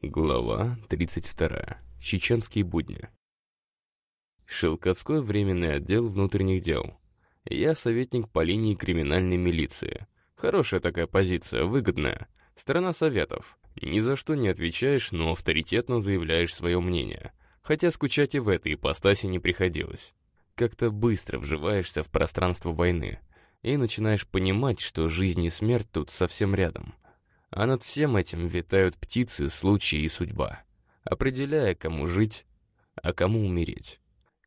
Глава 32. Чеченские будни. Шелковской временный отдел внутренних дел. Я советник по линии криминальной милиции. Хорошая такая позиция, выгодная. Страна советов. Ни за что не отвечаешь, но авторитетно заявляешь свое мнение. Хотя скучать и в этой ипостаси не приходилось. Как-то быстро вживаешься в пространство войны и начинаешь понимать, что жизнь и смерть тут совсем рядом — а над всем этим витают птицы, случаи и судьба, определяя, кому жить, а кому умереть.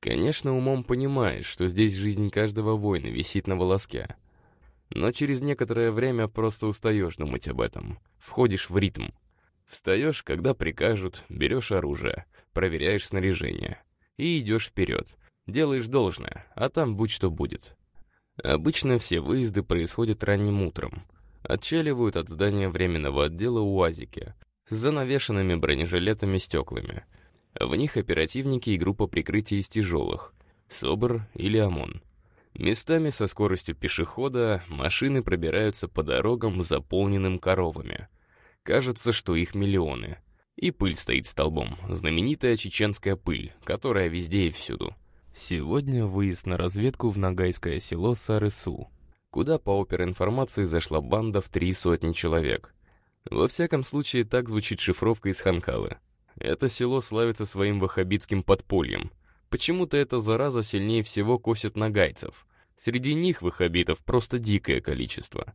Конечно, умом понимаешь, что здесь жизнь каждого воина висит на волоске. Но через некоторое время просто устаешь думать об этом. Входишь в ритм. Встаешь, когда прикажут, берешь оружие, проверяешь снаряжение. И идешь вперед. Делаешь должное, а там будь что будет. Обычно все выезды происходят ранним утром — отчаливают от здания временного отдела УАЗики с занавешенными бронежилетами стеклами. В них оперативники и группа прикрытия из тяжелых, СОБР или ОМОН. Местами со скоростью пешехода машины пробираются по дорогам, заполненным коровами. Кажется, что их миллионы. И пыль стоит столбом, знаменитая чеченская пыль, которая везде и всюду. Сегодня выезд на разведку в Ногайское село Сарысу куда по оперинформации зашла банда в три сотни человек. Во всяком случае, так звучит шифровка из Ханкалы. Это село славится своим ваххабитским подпольем. Почему-то эта зараза сильнее всего косит нагайцев. Среди них ваххабитов просто дикое количество.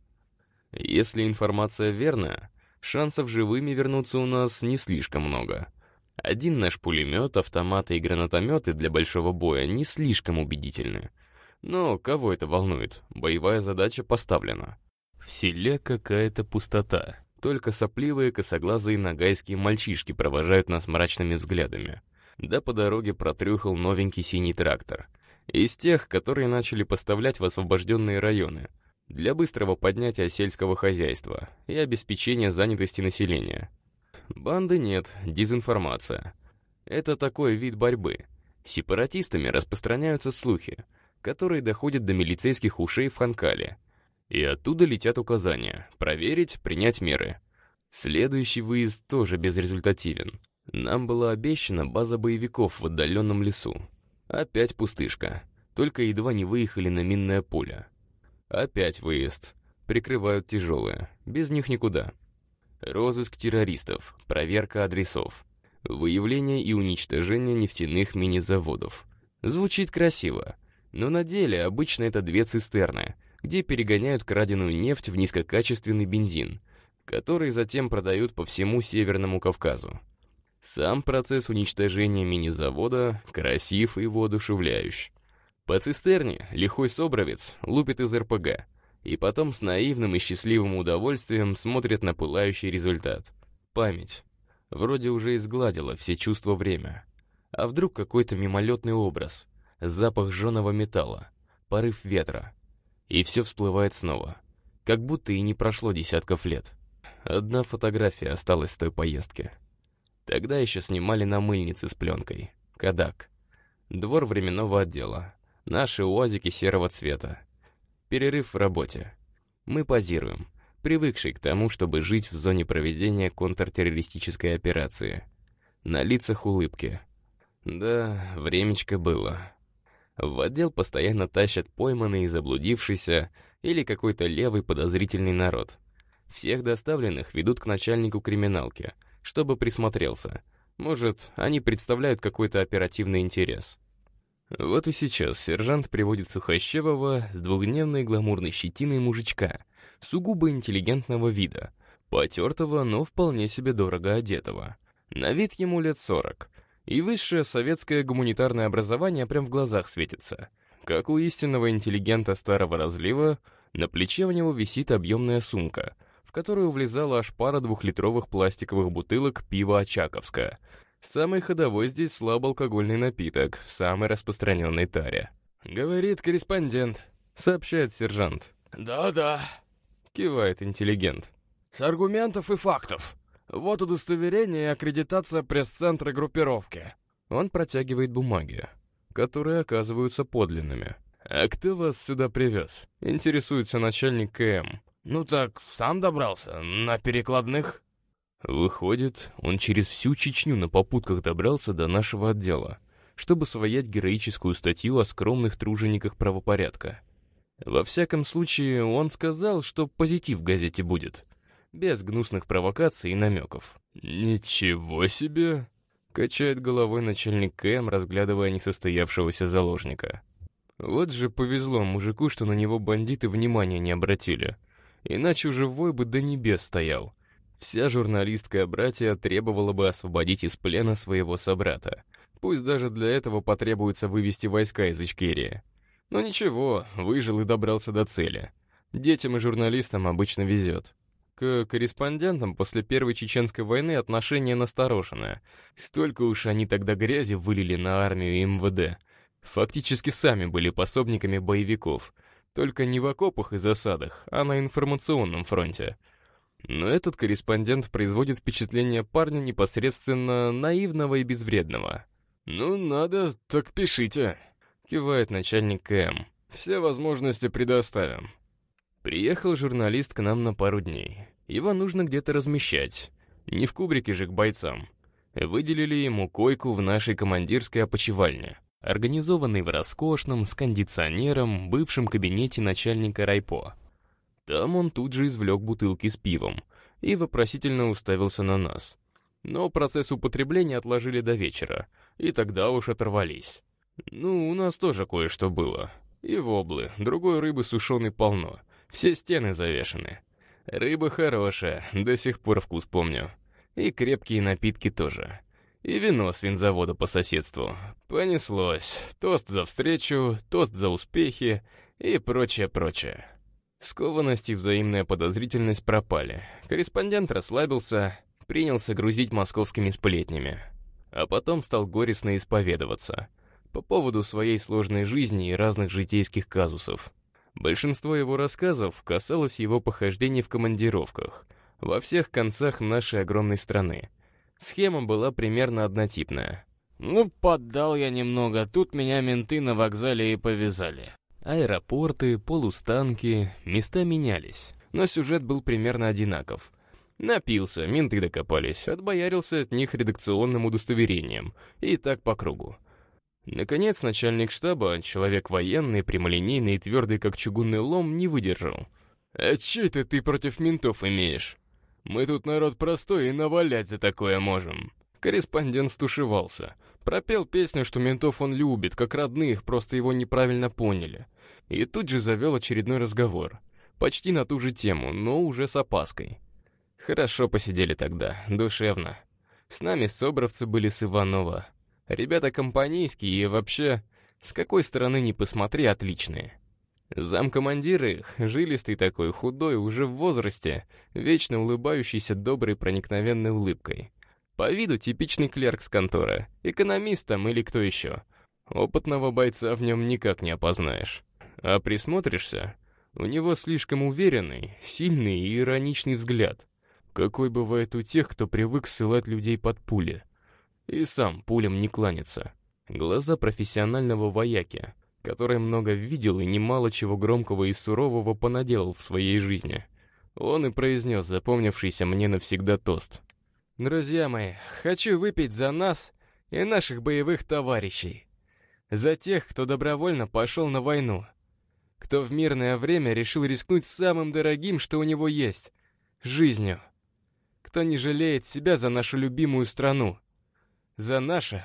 Если информация верная, шансов живыми вернуться у нас не слишком много. Один наш пулемет, автоматы и гранатометы для большого боя не слишком убедительны. Но кого это волнует? Боевая задача поставлена. В селе какая-то пустота. Только сопливые косоглазые нагайские мальчишки провожают нас мрачными взглядами. Да по дороге протрюхал новенький синий трактор. Из тех, которые начали поставлять в освобожденные районы. Для быстрого поднятия сельского хозяйства и обеспечения занятости населения. Банды нет, дезинформация. Это такой вид борьбы. Сепаратистами распространяются слухи, которые доходят до милицейских ушей в Ханкале. И оттуда летят указания — проверить, принять меры. Следующий выезд тоже безрезультативен. Нам была обещана база боевиков в отдаленном лесу. Опять пустышка. Только едва не выехали на минное поле. Опять выезд. Прикрывают тяжелые. Без них никуда. Розыск террористов. Проверка адресов. Выявление и уничтожение нефтяных мини-заводов. Звучит красиво. Но на деле обычно это две цистерны, где перегоняют краденую нефть в низкокачественный бензин, который затем продают по всему Северному Кавказу. Сам процесс уничтожения мини-завода красив и воодушевляющий. По цистерне лихой собровец лупит из РПГ, и потом с наивным и счастливым удовольствием смотрит на пылающий результат. Память. Вроде уже изгладила все чувства время. А вдруг какой-то мимолетный образ — запах жженого металла, порыв ветра. И все всплывает снова. Как будто и не прошло десятков лет. Одна фотография осталась с той поездки. Тогда еще снимали на мыльнице с пленкой. Кадак. Двор временного отдела. Наши уазики серого цвета. Перерыв в работе. Мы позируем, привыкшие к тому, чтобы жить в зоне проведения контртеррористической операции. На лицах улыбки. Да, времечко было. В отдел постоянно тащат пойманный и заблудившийся или какой-то левый подозрительный народ. Всех доставленных ведут к начальнику криминалки, чтобы присмотрелся. Может, они представляют какой-то оперативный интерес. Вот и сейчас сержант приводит Сухощевого с двухдневной гламурной щетиной мужичка, сугубо интеллигентного вида, потертого, но вполне себе дорого одетого. На вид ему лет сорок, и высшее советское гуманитарное образование прям в глазах светится. Как у истинного интеллигента старого разлива, на плече у него висит объемная сумка, в которую влезала аж пара двухлитровых пластиковых бутылок пива «Очаковское». Самый ходовой здесь слабоалкогольный напиток, в самой распространенной таре. «Говорит корреспондент», — сообщает сержант. «Да-да», — кивает интеллигент. «С аргументов и фактов. Вот удостоверение и аккредитация пресс-центра группировки». Он протягивает бумаги, которые оказываются подлинными. «А кто вас сюда привез?» — интересуется начальник КМ. «Ну так, сам добрался, на перекладных». Выходит, он через всю Чечню на попутках добрался до нашего отдела, чтобы своять героическую статью о скромных тружениках правопорядка. Во всяком случае, он сказал, что позитив в газете будет, без гнусных провокаций и намеков. «Ничего себе!» — качает головой начальник КМ, разглядывая несостоявшегося заложника. Вот же повезло мужику, что на него бандиты внимания не обратили. Иначе уже вой бы до небес стоял. Вся журналистская братья требовала бы освободить из плена своего собрата. Пусть даже для этого потребуется вывести войска из Ичкерии. Но ничего, выжил и добрался до цели. Детям и журналистам обычно везет. К корреспондентам после Первой Чеченской войны отношение настороженное. Столько уж они тогда грязи вылили на армию и МВД. Фактически сами были пособниками боевиков. Только не в окопах и засадах, а на информационном фронте. Но этот корреспондент производит впечатление парня непосредственно наивного и безвредного. «Ну, надо, так пишите», — кивает начальник КМ. «Все возможности предоставим». Приехал журналист к нам на пару дней. Его нужно где-то размещать. Не в кубрике же к бойцам. Выделили ему койку в нашей командирской опочивальне, организованной в роскошном, с кондиционером, бывшем кабинете начальника райпо. Там он тут же извлек бутылки с пивом и вопросительно уставился на нас. Но процесс употребления отложили до вечера, и тогда уж оторвались. Ну, у нас тоже кое-что было. И воблы, другой рыбы сушеной полно — все стены завешены. Рыба хорошая, до сих пор вкус помню. И крепкие напитки тоже. И вино с винзавода по соседству. Понеслось. Тост за встречу, тост за успехи и прочее-прочее. Скованность и взаимная подозрительность пропали. Корреспондент расслабился, принялся грузить московскими сплетнями. А потом стал горестно исповедоваться по поводу своей сложной жизни и разных житейских казусов. Большинство его рассказов касалось его похождений в командировках, во всех концах нашей огромной страны. Схема была примерно однотипная. «Ну, поддал я немного, тут меня менты на вокзале и повязали». Аэропорты, полустанки, места менялись, но сюжет был примерно одинаков. Напился, менты докопались, отбоярился от них редакционным удостоверением, и так по кругу. Наконец, начальник штаба, человек военный, прямолинейный и твердый, как чугунный лом, не выдержал. «А че это ты против ментов имеешь? Мы тут народ простой и навалять за такое можем». Корреспондент стушевался. Пропел песню, что ментов он любит, как родных, просто его неправильно поняли. И тут же завел очередной разговор. Почти на ту же тему, но уже с опаской. Хорошо посидели тогда, душевно. С нами собровцы были с Иванова. Ребята компанейские и вообще, с какой стороны ни посмотри, отличные. Замкомандир их, жилистый такой, худой, уже в возрасте, вечно улыбающийся доброй проникновенной улыбкой. По виду типичный клерк с конторы, экономист там или кто еще. Опытного бойца в нем никак не опознаешь. А присмотришься, у него слишком уверенный, сильный и ироничный взгляд. Какой бывает у тех, кто привык ссылать людей под пули. И сам пулям не кланяться. Глаза профессионального вояки, который много видел и немало чего громкого и сурового понаделал в своей жизни. Он и произнес запомнившийся мне навсегда тост. «Друзья мои, хочу выпить за нас и наших боевых товарищей. За тех, кто добровольно пошел на войну. Кто в мирное время решил рискнуть самым дорогим, что у него есть — жизнью. Кто не жалеет себя за нашу любимую страну за наше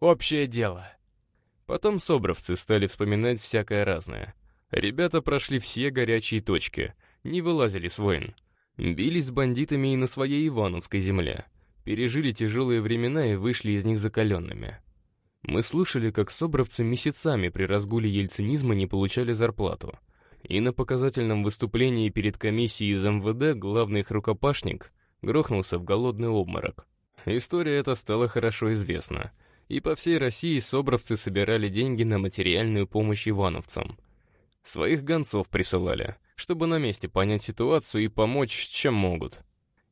общее дело. Потом собровцы стали вспоминать всякое разное. Ребята прошли все горячие точки, не вылазили с войн. Бились с бандитами и на своей Ивановской земле. Пережили тяжелые времена и вышли из них закаленными. Мы слушали, как собровцы месяцами при разгуле ельцинизма не получали зарплату. И на показательном выступлении перед комиссией из МВД главный их рукопашник грохнулся в голодный обморок. История эта стала хорошо известна, и по всей России собровцы собирали деньги на материальную помощь ивановцам. Своих гонцов присылали, чтобы на месте понять ситуацию и помочь, чем могут.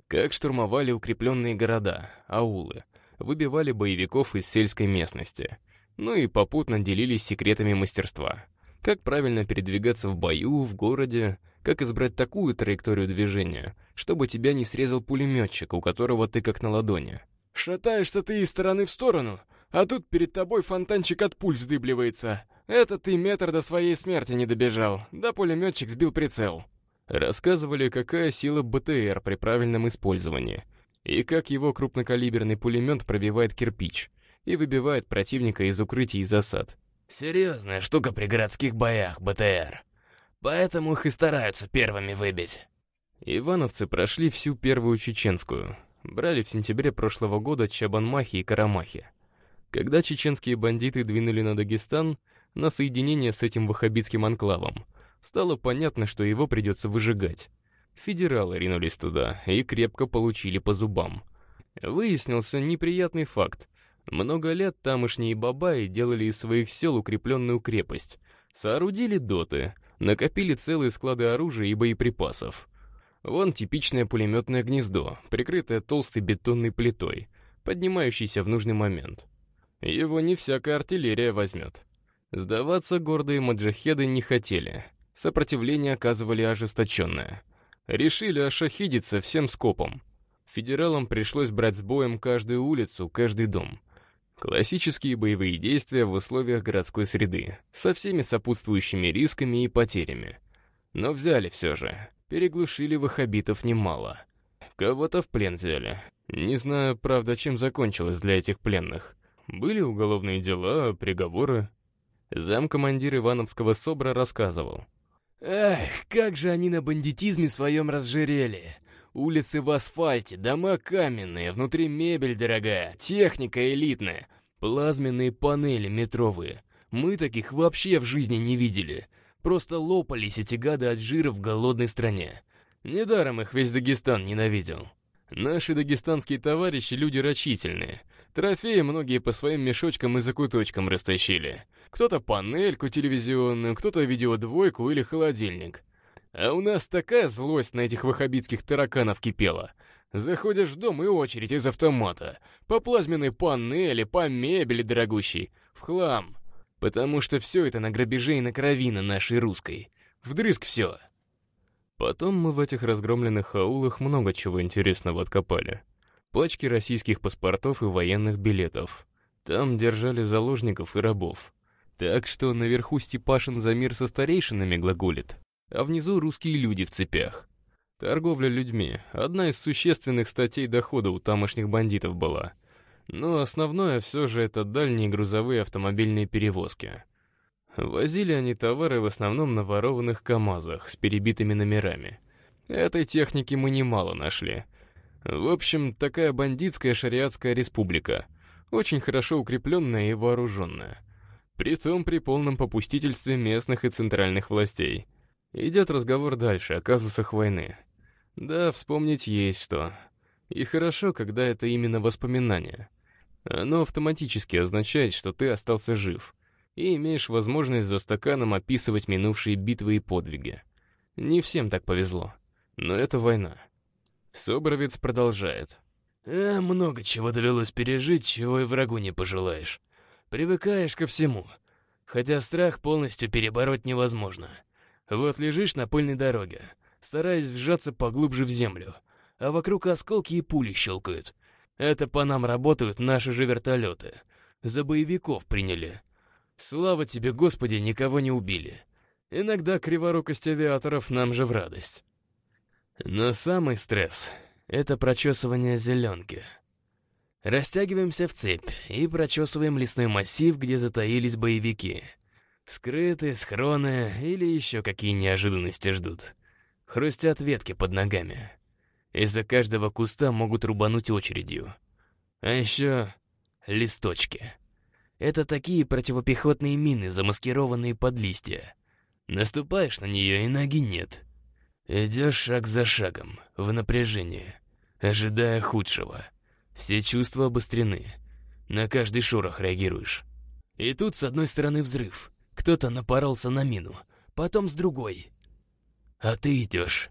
Как штурмовали укрепленные города, аулы, выбивали боевиков из сельской местности, ну и попутно делились секретами мастерства. Как правильно передвигаться в бою, в городе, Как избрать такую траекторию движения, чтобы тебя не срезал пулеметчик, у которого ты как на ладони? Шатаешься ты из стороны в сторону, а тут перед тобой фонтанчик от пуль вздыбливается. Это ты метр до своей смерти не добежал, да пулеметчик сбил прицел. Рассказывали, какая сила БТР при правильном использовании, и как его крупнокалиберный пулемет пробивает кирпич и выбивает противника из укрытий и засад. Серьезная штука при городских боях, БТР. Поэтому их и стараются первыми выбить. Ивановцы прошли всю первую чеченскую. Брали в сентябре прошлого года Чабанмахи и Карамахи. Когда чеченские бандиты двинули на Дагестан, на соединение с этим ваххабитским анклавом, стало понятно, что его придется выжигать. Федералы ринулись туда и крепко получили по зубам. Выяснился неприятный факт. Много лет тамошние бабаи делали из своих сел укрепленную крепость, соорудили доты — накопили целые склады оружия и боеприпасов. Вон типичное пулеметное гнездо, прикрытое толстой бетонной плитой, поднимающейся в нужный момент. Его не всякая артиллерия возьмет. Сдаваться гордые маджахеды не хотели. Сопротивление оказывали ожесточенное. Решили ошахидиться всем скопом. Федералам пришлось брать с боем каждую улицу, каждый дом. Классические боевые действия в условиях городской среды, со всеми сопутствующими рисками и потерями. Но взяли все же, переглушили ваххабитов немало. Кого-то в плен взяли. Не знаю, правда, чем закончилось для этих пленных. Были уголовные дела, приговоры. Замкомандир Ивановского СОБРа рассказывал. «Эх, как же они на бандитизме своем разжирели! Улицы в асфальте, дома каменные, внутри мебель дорогая, техника элитная, плазменные панели метровые. Мы таких вообще в жизни не видели. Просто лопались эти гады от жира в голодной стране. Недаром их весь Дагестан ненавидел. Наши дагестанские товарищи люди рачительные. Трофеи многие по своим мешочкам и закуточкам растащили. Кто-то панельку телевизионную, кто-то видеодвойку или холодильник. А у нас такая злость на этих ваххабитских тараканов кипела. Заходишь в дом и очередь из автомата. По плазменной панели, по мебели дорогущей. В хлам. Потому что все это на грабеже и на крови на нашей русской. Вдрызг все. Потом мы в этих разгромленных аулах много чего интересного откопали. Пачки российских паспортов и военных билетов. Там держали заложников и рабов. Так что наверху Степашин за мир со старейшинами глаголит а внизу русские люди в цепях. Торговля людьми — одна из существенных статей дохода у тамошних бандитов была. Но основное все же это дальние грузовые автомобильные перевозки. Возили они товары в основном на ворованных КАМАЗах с перебитыми номерами. Этой техники мы немало нашли. В общем, такая бандитская шариатская республика. Очень хорошо укрепленная и вооруженная. Притом при полном попустительстве местных и центральных властей — Идет разговор дальше, о казусах войны. Да, вспомнить есть что. И хорошо, когда это именно воспоминание. Оно автоматически означает, что ты остался жив и имеешь возможность за стаканом описывать минувшие битвы и подвиги. Не всем так повезло, но это война. Собровец продолжает. «А, много чего довелось пережить, чего и врагу не пожелаешь. Привыкаешь ко всему, хотя страх полностью перебороть невозможно. Вот лежишь на пыльной дороге, стараясь вжаться поглубже в землю, а вокруг осколки и пули щелкают. Это по нам работают наши же вертолеты. За боевиков приняли. Слава тебе, Господи, никого не убили. Иногда криворукость авиаторов нам же в радость. Но самый стресс — это прочесывание зеленки. Растягиваемся в цепь и прочесываем лесной массив, где затаились боевики — Скрытые, схроны или еще какие неожиданности ждут. Хрустят ветки под ногами. Из-за каждого куста могут рубануть очередью. А еще листочки. Это такие противопехотные мины, замаскированные под листья. Наступаешь на нее, и ноги нет. Идешь шаг за шагом, в напряжении, ожидая худшего. Все чувства обострены. На каждый шорох реагируешь. И тут с одной стороны взрыв — кто-то напоролся на мину, потом с другой. А ты идешь.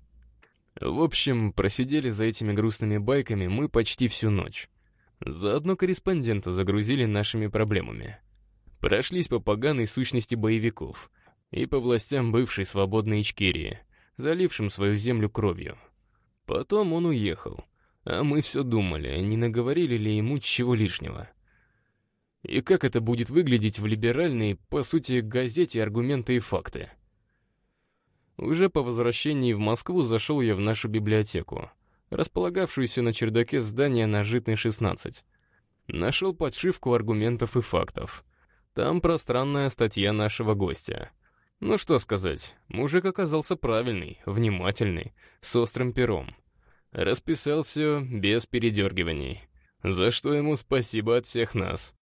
В общем, просидели за этими грустными байками мы почти всю ночь. Заодно корреспондента загрузили нашими проблемами. Прошлись по поганой сущности боевиков и по властям бывшей свободной Ичкерии. залившим свою землю кровью. Потом он уехал, а мы все думали, не наговорили ли ему чего лишнего. И как это будет выглядеть в либеральной, по сути, газете «Аргументы и факты». Уже по возвращении в Москву зашел я в нашу библиотеку, располагавшуюся на чердаке здания на Житной 16. Нашел подшивку аргументов и фактов. Там пространная статья нашего гостя. Ну что сказать, мужик оказался правильный, внимательный, с острым пером. Расписал все без передергиваний. За что ему спасибо от всех нас.